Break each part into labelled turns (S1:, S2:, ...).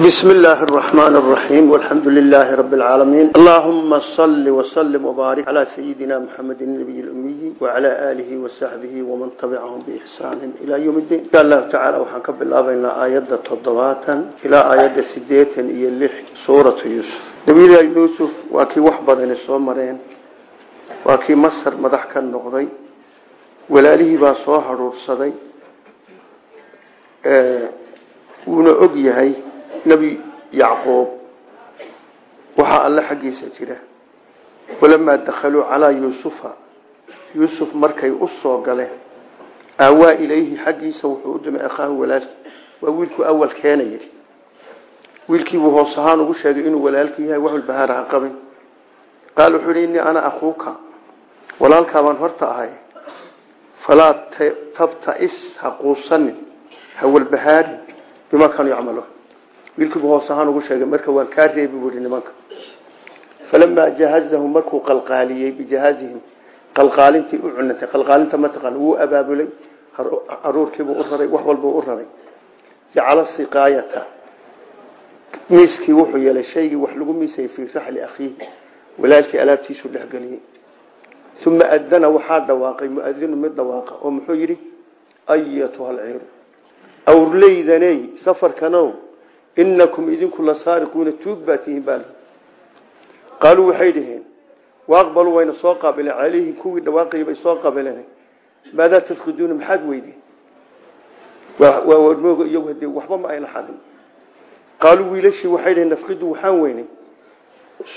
S1: بسم الله الرحمن الرحيم والحمد لله رب العالمين اللهم صل وسلم وبارك على سيدنا محمد النبي الأمي وعلى آله وصحبه ومن تبعهم بإحسان إلى يوم الدين قال الله تعالى وحنكب الله بين آيات تضباتا إلى آيات سديتا إلى اللح سورة يوسف نبي يوسف وكي وحبض الصومرين وكي مصر مدحك النقضي walaalihii baa soo haruursaday wuuna og yahay nebi yacquub. Waxaa alle xaggiisa jira. Walamaa dakhaluu calaa yuusufa yuusuf markay u soo galeen aawaa ilayhi xaggiisa wuxuu u dumay akhaahu walaalki waa wiilkuu awal keenaya wiilkiibuu hoos ahaan ugu sheegay inuu walaalki yahay wax walbahaar ha qabin. Qaal wuxuu hi innii ana akuuka walaalkaabaan horta ahay. Falaa tabtais ha wiilkiibu hoos ahaan ugu sheegay marka waan kaa reebi buui nimanka. Falamaa jahazahum markuu qalqaaliyey bijahaazihim qalqaalintii u cunantay qalqaalinta mataqaan wuu abaabulay aruurkiibuu u raray wax walbuu u raray. Jacala siqaayata. Miiskii wuxuu yeelay shaygii wax lagu miisayay fii raxli akhiihi. Walaalkii alaabtiisuu dhexgeliyey uma adana waxaa dhawaaqay muadinu mid dhawaaqa oo muxuu yidhi ayatuha alciiru awrleydaney safarkanow inakum idinku la saariquuna tuug baa tihiin baal qaaluu waxay dhaheen waaqbaluu wayna soo qaabileen calayhim kuwii dhawaaqayay bay soo qaabileen maadaa tafkiduuna maxaad weydeen waa warmooga iyagu hadee waxba ma ayna xadin qaaluu wiilashii waxay dhaheen nafkidu waxaan weynay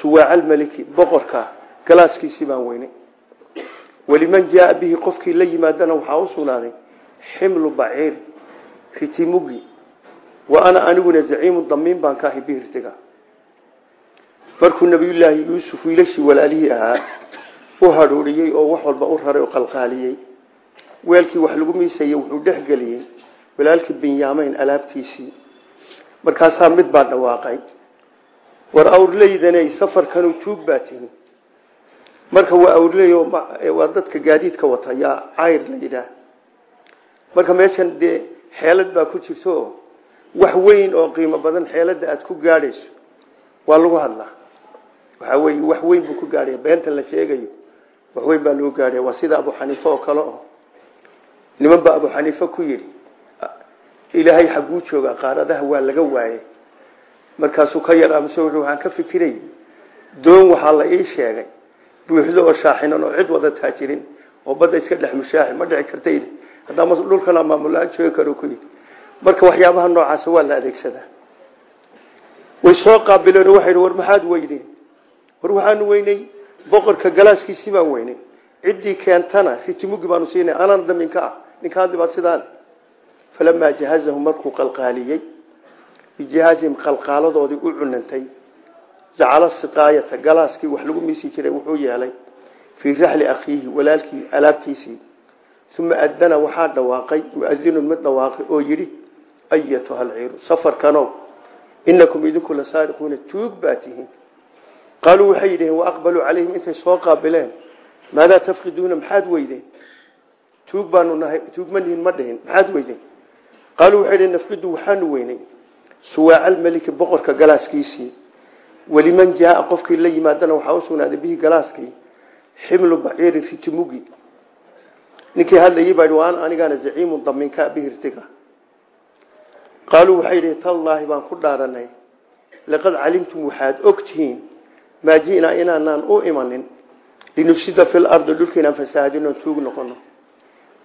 S1: suwaaca almaliki boqorka galaaskiisii baan weynay waliman jaaa bihi qofkii la yimaadana waxaa u sugnaaday ximlu baciir ritimugi wa ana aniguna zaciimu damiin baan ka ahay bihirtiga markuu nabiyullaahi yuusuf wiilashii walaalihii ahaa u hadhuuriyey oo wax walba u raray oo qalqaaliyey. Weelkii wax lagu miisayey wuxuu dhexgeliyey walaalkii binyaamayn alaabtiisii. Markaasaa mid baa dhawaaqay war awrleydaney safarkanuu tuug baa tihi. Marka waa awrley waa dadka gaadiidka wata yaa cayr la yidhaah marka meeshan dee xeelad baa ku jirto wax weyn oo qiimo badan xeelada aad ku gaadhayso waa lagu hadlaa. Waxa wey wax weyn buu ku gaadhaya beenta la sheegayo wax weyn baa lagu gaadhaya. Waa sida abu xaniife oo kale oo niman baa abu xaniife ku yidhi ilaahay xagguu joogaa qaaradaha waa laga waayay markaasuu ka yar waxaan ka fikiray doon waxaa la ii sheegay. Buuxdo oo shaaxinan oo cid wada taajirin oo badda iska dhex mushaaxi ma dhici karta yidhi haddaa dhulkana maamulaan joogi karo ku yidhi marka waxyaabaha noocaasa waa la adeegsadaa way soo qaabileen oo waxay war maxaad weydeen war waxaanu weynay boqorka galaaskiisii baan weynay ciddii keentana ritimugi baanu siinay anaan daminka ah. Ninkaan dibaad sidaan. Falamaa jahazahum markuu qalqaaliyey bijahaazihim qalqaaladoodii u cunantay jacala siqaayata galaaskii wax lagu miisi jiray wuxuu yeelay fii raxli akhiihi walaalkii alaabtiisii. Uma adana waxaa dhawaaqay muadinun mid dhawaaqay oo yidhi ayatuha alciiru safarkanow inakum idinku la saariquuna tuug baa tihiin qaaluu waxay yidhaheen waaqbaluu calayhim intay soo qaabileen maadaa tafkiduuna maxaad weydeen tuug baanu nahay tuug ma nihin ma dhihin maxaad weydeen qaaluu waxay dhaheen nafkidu waxaanu weynay suwaaca almeliki boqorka galaaskiisii waliman jaaa qofkii la yimaadana waxaa usugnaaday bihi galaaskii ximlu baciiri ritimugi ninkii hadlayay baa waan anigaana zaciimu daminka bihirtiga qaaluu waxay dhihi tallaahi baan ku dhaaranay laqad calimtum waxaad ogtihiin maa ji'naa inaanaan u imanin linufsida fi lardi dhulka inaan fasaahadino tuug noqono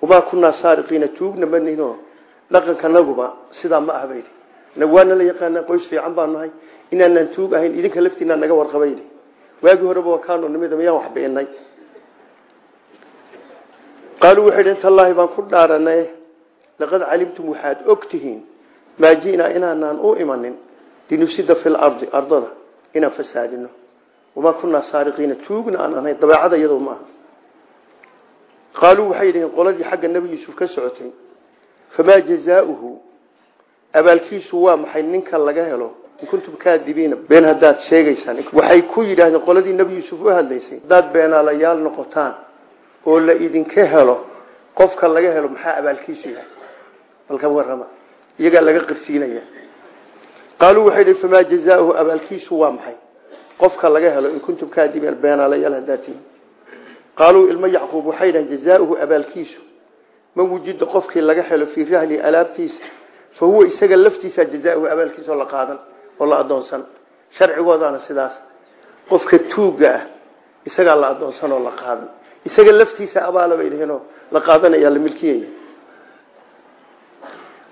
S1: wamaa kunaa saariqiina tuugna manino dhaqankanaguba sidaa ma ah baydi waana la yaqaana qoys fiican baan nahay inaanaan tuug ahayn idinka laftiinaa naga warqabay waagii horeba wakaano nimida miyaan wax beenay qaaluu waxay dhn tallaahi baan ku dhaaranay maa ji'naa inaanaan u imanin linufsida fi lardi ardada inaan fasaadino. Wamaa kunaa saariqiina tuugna aan ahayn dabeecada iyadoo maaha qaaluu waxay dhaheen qoladii xagga nebi yuusuf ka socotay famaa jazaauhu? Abaalkiisu waa maxay ninka laga helo? In kuntum kaadibiina been haddaad sheegaysaan. Waxay ku yidhaahdeen qoladii nebi yuusuf u hadlaysay haddaad beenaalayaal noqotaan oo la idinka helo qofka laga helo maxaa abaalkiisu yahay? Balka warrama iyagaa laga qirsiinaya qaaluu waxay dhi famaa jazaauhu abaalkiisu waa maxay? Qofka laga helo in kuntum kaadibiin beenaalayaal hadaatiin qaaluu ilmo yacquub waxay dhahen jazaauhu abaalkiisu man wujida qofkii laga helo fii rahli alaabtiisa fa huwa isaga laftiisa jazaauhu abaalkiisa la qaadan oo la adoonsan sharcigoodaana sidaas. Qofka tuuga ah isagaa la adoonsan oo la qaadan. Isaga laftiisa abaala bay la qaadanaya la milkiyaya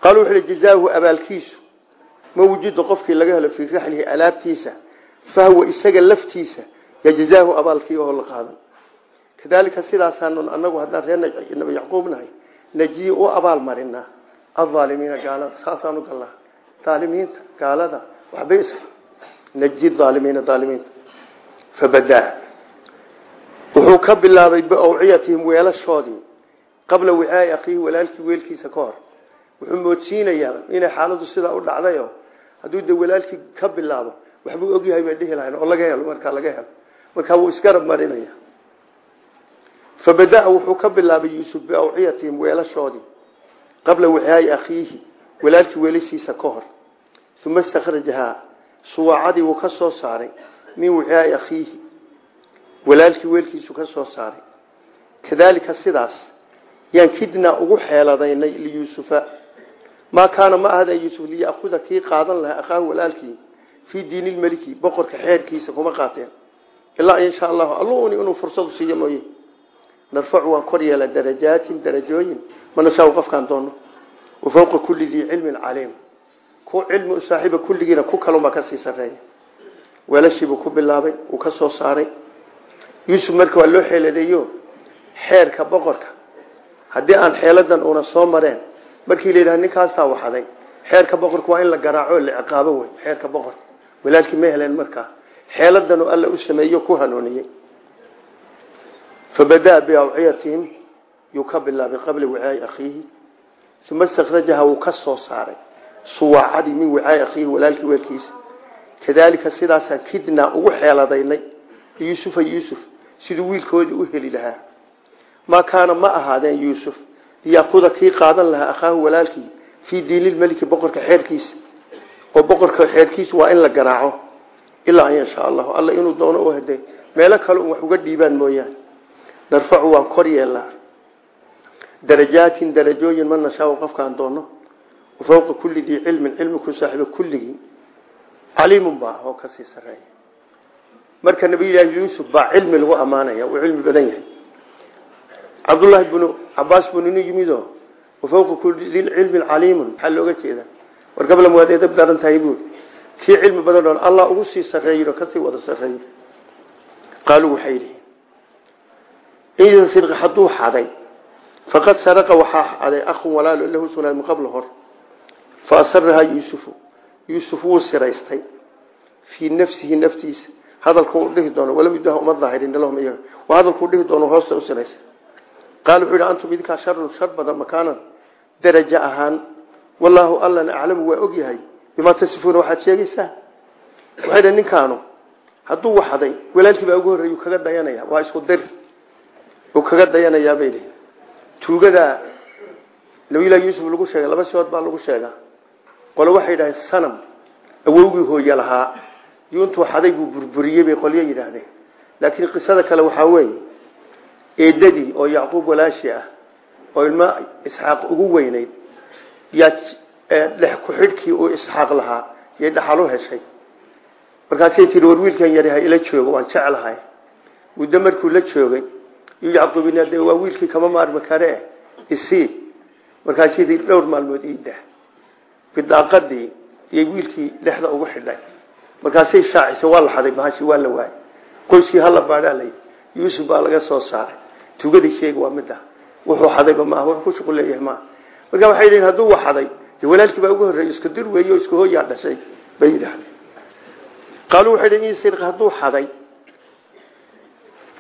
S1: qaaluu wuxu hi jazaahu abaalkiisu ma wujida qofkii laga helo fii raxlihi alaabtiisa fahwa isaga laftiisa ya jazaahu abaalkii oo la qaadan kadalika sidaasaanu anagu haddaan reer nabi yacquub nahay najiyi u abaal marinaa alaalimiina gaalada saasaanu galnaa aalimiinta gaalada waxbay is naji aalimiina aalimiinta fabadaa wuxuu ka bilaabay biawciyatihim weelashoodii qabla wicaai akhiihi walaalkii weelkiisa ka hor wuxuu moodsiinayaa inay xaaladu sidaa u dhacdayo. Hadduu de walaalkii ka bilaabo waxbuu ogyahay bay dhihi oo laga helo markaa laga helo. Markaa wuu isgarab marinaya fabadaa wuxuu ka bilaabay yuusuf biawciyatihim weelashoodii qabla wicaai akhiihi walaalkii weelashiisa ka hor. Uma istakrajahaa suwaacadii wuu ka soo saaray min wicaai akhiihi walaalkii weelkiisu ka soo saaray. Kadalika sidaas yaan kidnaa ugu xeeladaynay liyuusufa maa kaana ma ahda yuusuf liyakuda kii qaadan lahaa akhaahu walaalkii fii diini lmeliki boqorka xeerkiisa kuma qaateen ilaa insha allahu alluni inuu fursadu siiyo mooye narfacu waan kor yeela darajaatin darajooyin manashaa qofkaan doono wa fawqa kulli dii cilmin caliim ku cilmi u saaxiiba kulligiina ku kalunbaa ka sii sareeya weelashiibuu ku bilaabay uu ka soo saaray yuusuf marka waa loo xeeladeeyo xeerka boqorka haddii aan xeeladan una soo mareen markii la yidhaha ninkaasaa waxaday. Xeerka boqorka waa in la garaaco la ciqaabo wey xeerka boqorka walaalkii ma heleen markaa xeeladan alla u sameeyo ku hanuuniyey fabadaa biawciyatihim yuu ka bilaabay qabla wicaai akhiihi. Uma istakrajaha wuu ka saaray. Suwaacadii min wicaai akhiihi walaalkii weelkiisa. Kadalika sidaasaan kidnaa ugu xeeladaynay. Yuusufa yuusuf siduu wiilkoodii u heli lahaa. Maa kaana ma ahaadeen yuusuf liyakuda kii qaadan lahaa akhaahu walaalkii fii diinilmeliki boqorka xeerkiisa oo boqorka xeerkiisa waa in la garaaco. Ilaa an yashaa allahu. Alla inuu doono u hade meelo kale un wax uga dhiibaan mooyaane. Narfacu waan kor yeelnaa darajaatin darajooyin ma nashaa qofkaan doono. Fawqa kulli dii cilmin cilmi ku saaxiiba kulligii. Caliimun baa oo ka sii sareeya marka nabiyullaahi yuusuf baa cilmi lagu ammaanaya uu cilmi badan yahay cabdullaahi bnu cabaas buu ninu yimido wafawqa kulli dii cilmin caliimun maxaa looga jeeda war gabla waad edab daran tahay buuri kii cilmi badan oon allah ugu sii sareeyin oo ka sii wada sareeyin qaaluu waxay yidhi in sirqa hadduu xaday faqad saraqa waxaa xaday akhun walaalo lahu sugnaa min qabla hor. Fa asarahaa yuusufu yuusuf wuu siraystay. Fii nafsihi naftiisa hadalku u dhihi doono walam yudaha uma daahirin lahum iyaga. Waa hadalkuu dhihi doono hoosta u siraystay qaala wuxuu yidhi antum idinkaa sharun shar badan makaanan darajo ahaan wallaahu allana aclamu waa ogyahay bimaa tasifuuna waxaad sheegaysaa waxay dha ninkaanu hadduu waxday walaalkii baa ugu horreeyu kaga dayanaya waa isku dir uu kaga dayanayaa bay dhihi tuugada nabiyullahi yuusuf lagu sheegay laba sidood baa lagu sheegaa qole waxay yidhahdeen sanam awowgii hooye lahaa iyo intuu xaday buu burburiyey bay qolyo yidhaahdeen laakiin qisada kale waxaa weeye eedadii oo yacquub walaashi ah oo ilmo isxaaq ugu weynayd yaa dhex ku-xidhkii uu isxaaq lahaa yay dhaxal u heshay markaasay tii war wiilkan yaraha ila joogo waan jeclahay. Muddo la joogay yacquubina de waa wiilkii kama maarmi kare isii. Markaasii dhowr maalmood iida bidaaqadii iyay wiilkii dhexda ugu xidhay. Markaasay shaacisay waa la xaday bahashi waa la waayay. Qoyskii hala baadhaalay yuusuf baa laga soo saaray tugadii sheega waa mid ah. Wuxuu xadayba maaha wuxuu ku shuqul leeyahay maaha marka waxay yidhihin hadduu wax xaday de walaalkii baa ugu horreeyay isku dir weeye oo isku hooyaa dhashay bay yidhahdeen qaaluu waxay yidhi in sirqa hadduu xaday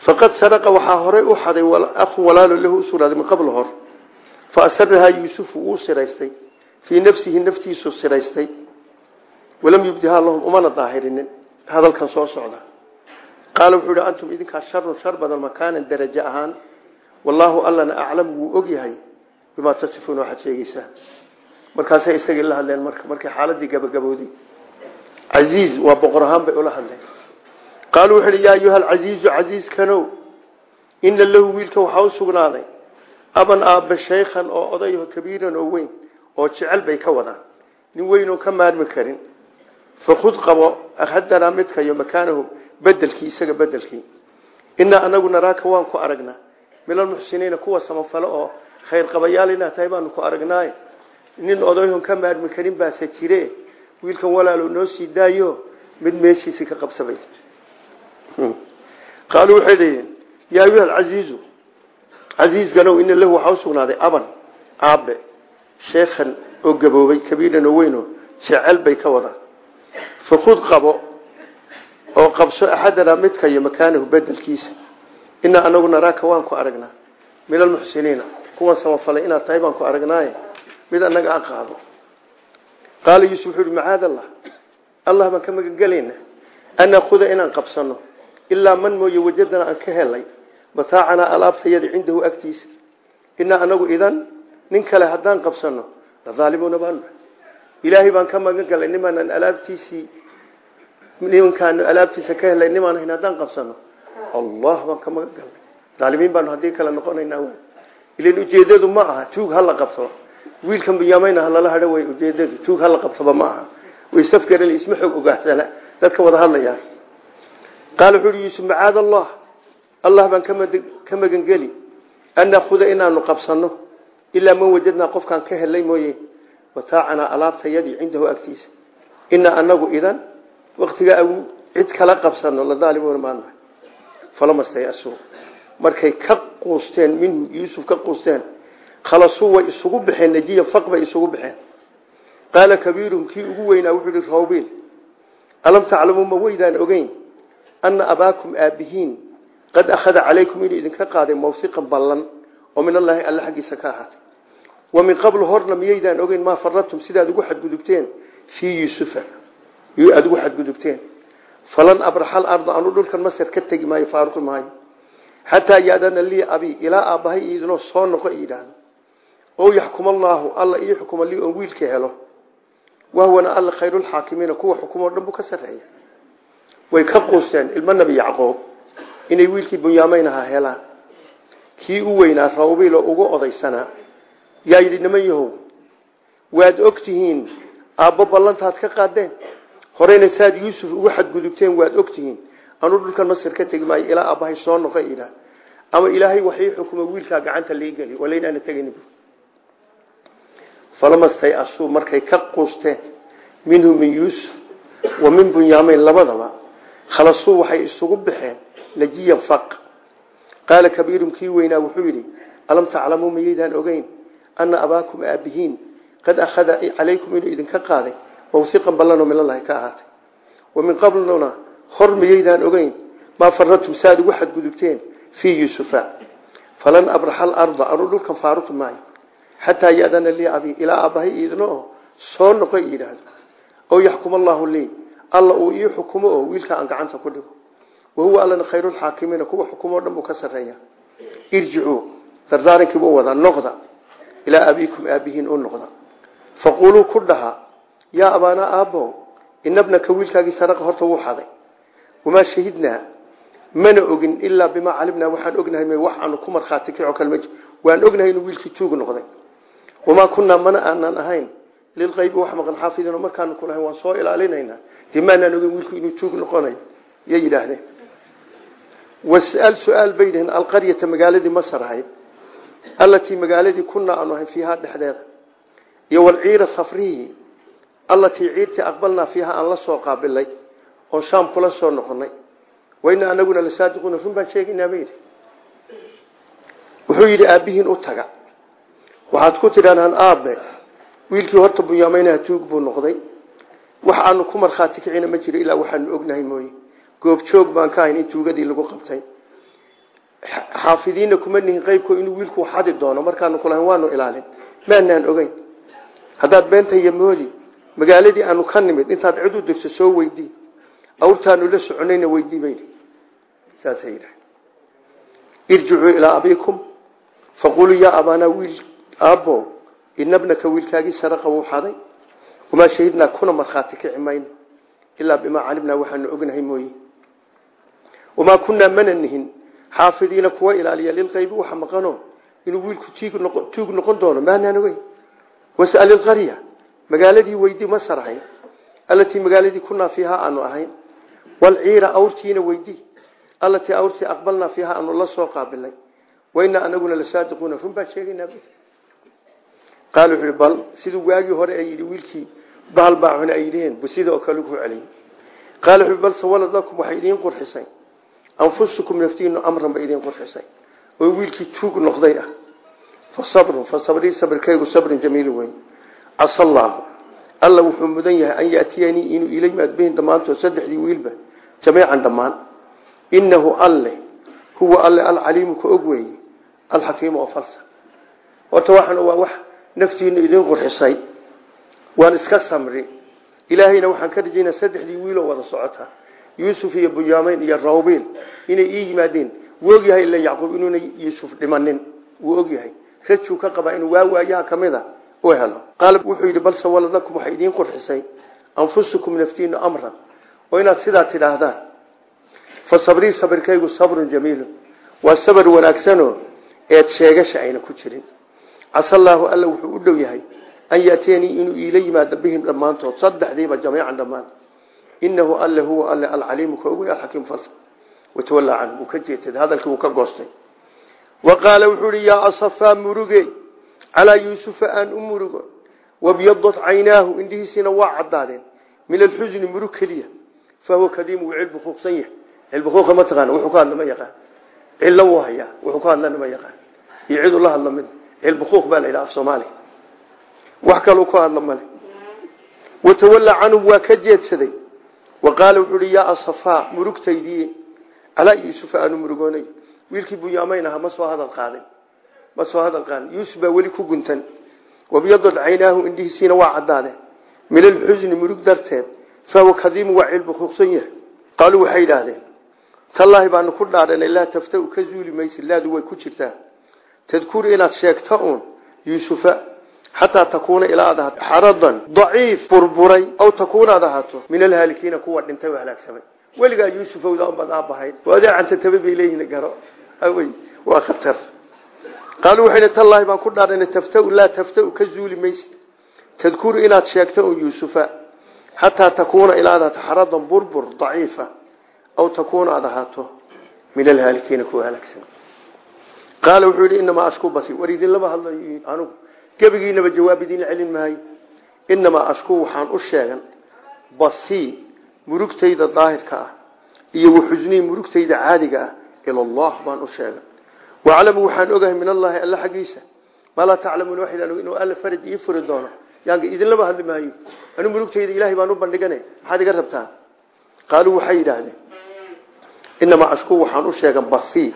S1: faqad saraqa waxaa horey u xaday akhu walaalo lahu usugnaaday min qabla hor. Fa asarahaa yuusufu wuu siraystay. Fii nafsihi naftiisu siraystay. Walam yubdihaa lahum umana daahirinin. Hadalkan soo socda qaala wuxuu ihi antum idinkaa sharun shar badan makaanan darajo ahaan wallaahu allana aclam wuu og yahay bimaa tasifuuna waxaad sheegaysaa markaasay isagii la hadleen marka markay xaaladii gabagabowday casiiz waa boqor ahaan bay ula hadleen qaaluu wuxu uhi yaa ayuha alcasiizu casiiskanow ina lahu wiilka waxaa u sugnaaday aban aabbe shaykhan oo odayaho kabiiran oo weyn oo jecel bay ka wadaan nin weyn ka maarmi karin fakud qabo ahadanaa midkayo makaanahu bedelkii isaga bedelkii inaa anagu naraaka waan ku aragnaa. Min almuxsiniina kuwa samafalo oo khayr qabayaal inaad tahay baanu ku aragnaaye nin odayhon ka maarmi karin baase jire. Wiilkan walaalo noo sii daayo mid meeshiisii ka qabsabay qaaluu waxay leeyihiin yaa ayuha alcasiizu casiizganow ina lahu waxaa usugnaaday aban aabe sheekhan oo gaboobay kabiiran oo weyn oo jecel bay ka wadaan fakud qabo oo qabso axadanaa midka iyo makaanahu bedelkiisa inaa anagu naraaka waan ku aragnaa. Min almuxsiniina kuwan samafalay inaad tahay baan ku aragnaaye. Mid anaga a qaado. Qaala yuusuf wuxuu uhi macaad allah. Allah baan ka magangelaynaa an naakuda inaan qabsano. Ilaa man mooye wajadana aan ka helay. Mataacanaa alaabtayada cindahu agtiisa. Inaa anagu idan nin kale haddaan qabsano lahaalimuuna baanu ilaahay baan ka magan galay nimaanan alaabtiisii nimankaanu alaabtiisa ka helay nimaan hayn haddaan qabsano. Allah baan ka magan galnay daalimiin baanu haddii kale noqonaynaa ilan ujeedadu ma aha tuug hala qabsado wiilkan bunyaameyna halala hadho way ujeedadu tuug hala qabsaba ma aha. Way safgaran isma xoog ogaansana dadka wada hadlayaan qaala wuxu uhi macaad allah allah baan ka magangeli an naakuda inaanu qabsano. Ilaa man wajadnaa qofkaan ka helay mooye mataacanaa alaabtayadii cindahu agtiisa. Inaa anagu idan waktigaa cid kala qabsano ladaalimuuna maanahay falamastayasuu markay ka quusteen minhu yuusuf ka quusteen khalasuu way isugu baxeen najiya faq bay isugu baxeen qaala kabiiruhum kii ugu weynaa wuxuu ihi rawbiil alam taclamuu ma weydaan ogeyn ana abaakum aabihiin? Qad akhada calaykum inuu idinka qaaday mawsiqan ballan oo min allaahi alla xaggiisa ka ahaatay wa min qablu horna miyaydaan ogeyn maa faradtum sidaad ugu xadgudubteen? Fii yuusufa aada ugu xadgudubteen. Falan abraxa alarda anu dhulkan masar ka tegi maayo faaruqi maayo. Xataa yaadana lii abi ilaa aabbahay idinoo soo noqo yidhaahdo oo yaxkum allaahu alla ii xukuma lii oon wiilka helo. Wahwana alla khayrulxaakimiina kuwa xukumoo dhan buu ka sarreeya. Way ka quusteen ilmo nebi yacqoob inay wiilkii bunyaameyn ahaa helaan. Kii u weynaa rawbiil oo uga odaysanaa yaa yidhi niman yahow waad og tihiin aabbo ballantaad ka qaadeen? Horeyna saad yuusuf ugu xadgudubteen waad og tihiin? Anuu dhulkan masir ka tegi maayo ilaa aabbahay soo noqo idhaa ama ilaahay waxii xukuma wiilkaa gacanta lii geli walaynaana tegayni falamastay asuu markay ka quusteen minhu min yuusuf wa min bunyaameyn labadaba khalasuu waxay isugu baxeen najiyan faq. Qaala kabiirum kii weynaa? Wuxuu yidhi alam taclamuu mayaydaan ogeyn ana abaakum aabihiin qad akhada calaykum inuu idinka qaaday mawsiqan ballanoo milalahi ka ahaatay wa min qabluna hor miyaydaan ogeyn maa faradtum saaad ugu xadgudubteen fii yuusufa falan abraxa alarda anuu dhulkan faaruqi maayo xataa yadana lii abi ilaa aabbahay iidno oo soo noqo yidhaahdo ow yaxkum allaahu lii alla uu ii xukumo oo wiilka aan gacanta ku dhigo wahuwa allana khayrulxaakimiina kuwa xukumoo dhan buu ka sarreeya irjicuu dardaarankiibuu wadaa ilaa abiikum aabihiin u noqda faquuluu ku dhaha yaa abaanaa aabbow inabnaka wiilkaagii saraqa horta wuu xaday. Wamaa shahidnaa? Mana ogin ilaa bimaa calimnaa waxaan ognahay m wax aanu ku markhaati kicoo kale ma waan ognahay inuu wiilkii tuug noqday. Wamaa kunnaa mana aanan ahayn. Lilqaybi wax maqan xaafidiino markaanu ku lahayn waan soo ilaalinaynaa. Dee maanaan ogin wiilku inuu tuug noqonayo yay yidhaahdeen. Wasal su'aal bay yidhaheen alqaryata magaaladii masar ahayd allatii magaaladii kunaa aanu ahayn fiihaa dhexdeeda. Iyo walciira safrihii allatii ciirtii aqbalnaa fiiha aan la soo qaabilay oon shaam kula soo noqonay wayna anaguna lasaadiquuna run baan sheegaynaa bayidhi wuxuu yidhi aabbihiin u taga. Waxaad ku tidhahdaan aabe wiilkii horta bunyaamaynaha tuug buu noqday. Wax aanu ku markhaati kicina ma jiro ilaa waxaanu ognahay mooye. Goobjoog baan ka ahayn in tuugadii lagu qabtay xaafidiinna kuma nihin qeybko inuu wiilku xadi doono. Markaanu kulahayn waanu ilaalin. Maanaan ogeyn. Haddaad beenta iyo moodi magaaladii aanu ka nimid intaad cid u dirto soo weydii awrtaanu la soconayna weydii baydi saasay yidhaha irjicuu ilaa abiikum. Faquluu yaa abaanaa wiil aabbo inabnaka wiilkaagii saraqa wuu xaday. Wamaa shahidnaa kuna markhaati kici ilaa bimaa calimnaa waxaanu ognahay mooye. Wamaa kunaa mana nihin xaafidiina kuwa ilaaliya lilqaybi waxa maqano inuu wiilku tuug noqon doono. Maanaan ogeyn was'al ilqarya magaaladii weydi masar ahayn allatii magaaladii kunaa fiihaa aanu ahayn. Walciira awrtiina weydi. Allatii awrtii aqbalnaa fiihaa aanu la soo qaabilay. Wainaa anaguna lasaadiquuna run baan sheegaynaa qaal wuxuu bal siduu waagii hore ay yidhi wiilkii bahal baa cune ay yidhiheen bu sida kale ku celiyey qaal wuxuu bal sawalad lakum waxay idiin qurxisay anfusukum naftiinu amran ba idiin qurxisay oo wiilkii tuug noqday ah fa sabrun fa sabrii sabrkaygu sabrun jamiil weyn casa allaahu alla wuxuu mudan yahay an yaatiyanii inuu ila yimaad bihin dhammaantood saddexdii wiilba jamiican dhammaan inahu alle huwa alle alcaliimu ka og weeye alxakiimu oo falsa horta waxaan waa wax naftiinu idiin qurxisay waan iska samri ilaahayna waxaan ka rajaynaa saddexdii wiiloo wada socota yuusuf iyo bunyaamiin iyo rawbiil inay ii yimaadeen. Wuu ogyahay ila yacquub inuuna yuusuf dhimanin. Wuu ogyahay rajuu ka qabaa inuu waa waayaha ka mid a u helo. Qaal wuxuu yidhi bal sawaladakum waxay idiin qurxisay anfusukum naftiinu amran. Oo inaad sidaa tidhaahdaan. Fa sabrii sabirkaygu sabrun jamiilun. Waa sabar wanaagsanoo eed sheegasha ayna ku jirin. Casallaahu alla wuxuu u dhow yahay an yaatiyanii inuu iila yimaado bihim dhammaantood. Saddexdiiba jamiican dhammaan inahu alle huwa alle alcaliimu ka ogy alxakiim falsa watawallaa canhu wuu ka jeetay hadalkii wuu ka goostay wa qaala wuxuu ihi yaa asafaa muruge calaa yuusufa aan u murugo wabyadat caynaahu indhihiisiina waa caddaadeen min alxusni murug keliya fahuwa kadiim wuu cilbu kuuqsan yahay cilbu kuuqa ma taqaana wuxuu ka hadla ma yaqaan cillo wuu hayaa wuxuu ka hadlana ma yaqaan iyo cid ula hadla mid cilbu kuuq baa la yidhaha af soomaaliya wax kaluu ka hadla male watawallaa canhu waa ka jeedsaday wa qaala wuxuu ihi yaa asafaa murugtaydii calaa yuusufa aanu murugoonay. Wiilkii bunyaamayn ahaa ma soo hadal qaadin ma soo hadal qaadin yuusuf baa weli ku guntan. Wabyadad caynaahu indhihiisiina waa caddaade. Min alxusni murug darteed fahuwa kadiimu waa cilbu kuuqsan yahay. Qaaluu waxay idhaahdeen tallaahi baanu ku dhaadhanay laa taftau ka zuuli maysid laadu xataa takuuna ilaa aad ahaato xaradan daciif burburay aw takuuna aad ahaato min alhaalikiina kuwa dhintay oo halaagsamay weligaa yuusufowda unbaad aabahayd oo adeecanta tabe bay leeyihiin garo awey waa khatar qaaluu waxay tallaahi baan ku dhaadhanay taftau laa taftau ka zuuli maysid tadkuru inaad sheegto uun yuusufa xataa takuuna ilaa aad ahaato xaradan burbur daciifa aw takuuna aad ahaato min alhaalikiina kuwa halaagsamay qaala wuxuu yidhi inamaa ashku basi war idinlama hadlayo anugu gebigiinaba jawaab idin celin maayo inamaa ashku waxaan u sheegan basii murugtayda daahirka ah iyo waxusnii murugtayda caadiga ah ila allah baan u sheegan. Waclamu waxaan ogahay min allaahi alla xaggiisa. Maa laa taclamuun waxaydaan inuu alla faraj ii furi doono. Yaanka idinlama hadli maayo. Anu murugtayda ilaahay baan u bandhigane. Maxaad iga rabtaa? Qaaluu waxay yidhaahdeen inamaa ashku waxaan u sheegan basii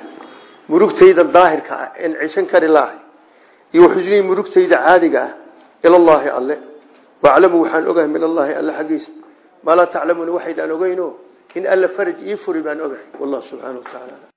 S1: murugtayda daahirka ah en cishan kari laahay iyo xusnii murugtayda caadiga ah ilallaahi alle. Waclamu waxaan ogahay min allaahi alle xaggiisa maa laa taclamuuna waxaydaan ogeyno in alla faraj ii furi baan ogahay. Wallah subxaana wa tacaala